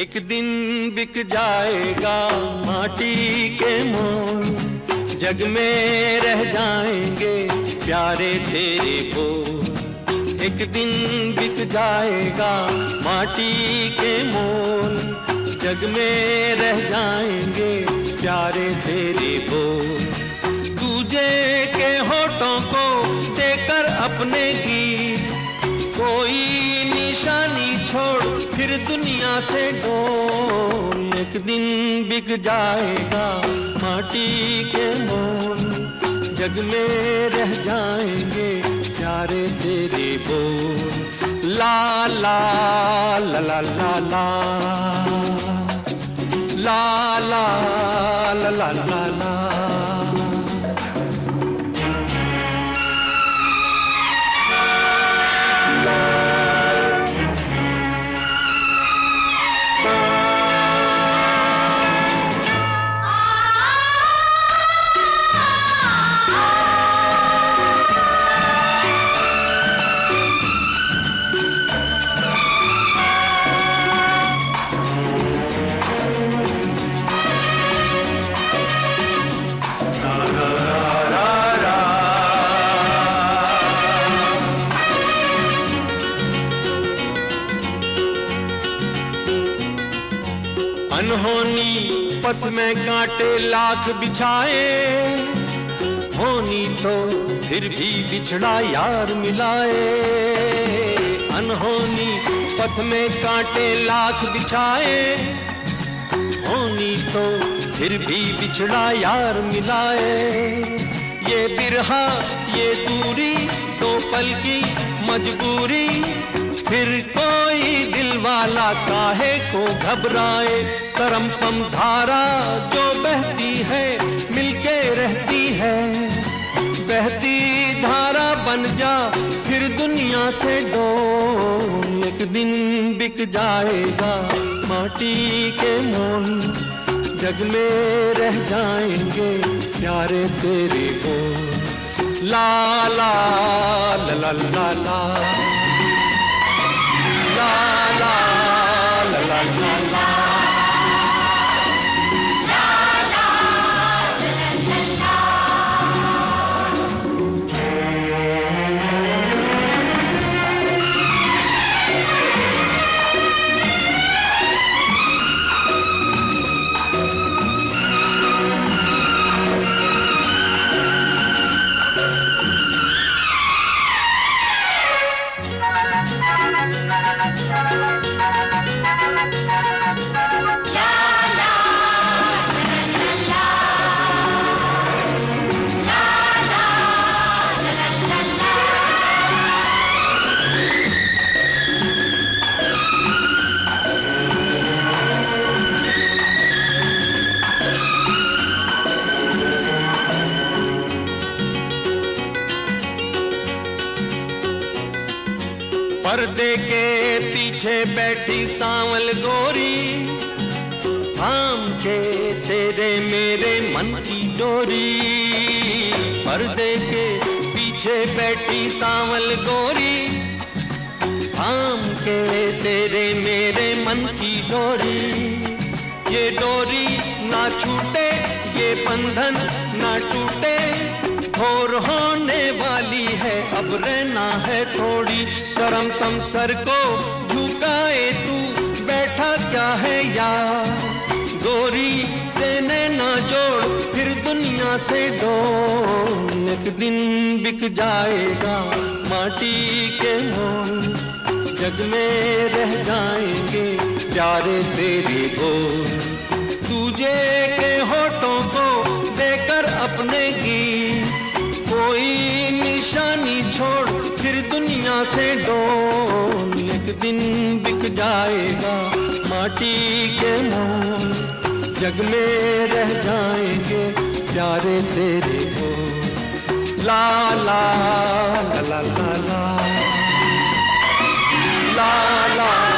एक दिन बिक जाएगा माटी के मोल। जग में रह जाएँगे प्यारे तेरे बोल। एक दिन बिक जाएगा माटी के मोल। जग में रह जाएँगे प्यारे तेरे बोल। तुझे के होठों को देकर अपने गीत। कोई फिर दुनिया से डोल एक दिन बिक जाएगा माटी के मोल। जग में रह जाएँगे प्यारे तेरे बोल। ला ला ला ला ला। ला ला ला ला ला ला। पथ में कांटे लाख बिछाए, होनी तो फिर भी बिछड़ा यार मिलाए। अनहोनी पथ में कांटे लाख बिछाए, होनी तो फिर भी बिछड़ा यार मिलाए। ये बिरहा, ये दूरी तो पल की मजबूरी फिर कोई दिल वाला काहे को घबराए? करम पम धारा जो बहती है, मिलके रहती है। बहती धारा बन जा, फिर दुनिया से डोल एक दिन बिक जाएगा। माटी के मोल जग में रह जाएँगे, प्यारे तेरे बोल ला ला ला ला ला ला ला। पर्दे के पीछे बैठी सांवल गोरी। थाम के तेरे मेरे मन की डोरी। पर्दे के पीछे बैठी सांवल गोरी। थाम के तेरे मेरे मन की डोरी। ये डोरी ना छूटे, ये बंधन ना टूटे। और होने वाली है, अब रहना है थोड़ी। करम तम सर को झुकाए तू, बैठा क्या है यार। गोरी से नैना जोड़, फिर दुनिया से डोल। एक दिन बिक जाएगा माटी के मोल। जग में रह जाएँगे प्यारे तेरे बोल तुझे के होठों को देकर अपने गीत। कोई निशानी छोड़, फिर दुनिया से एक दिन बिक जाएगा माटी के नाम जग में रह जाएँगे प्यारे तेरे हो। ला ला ला ला ला ला। ला, ला।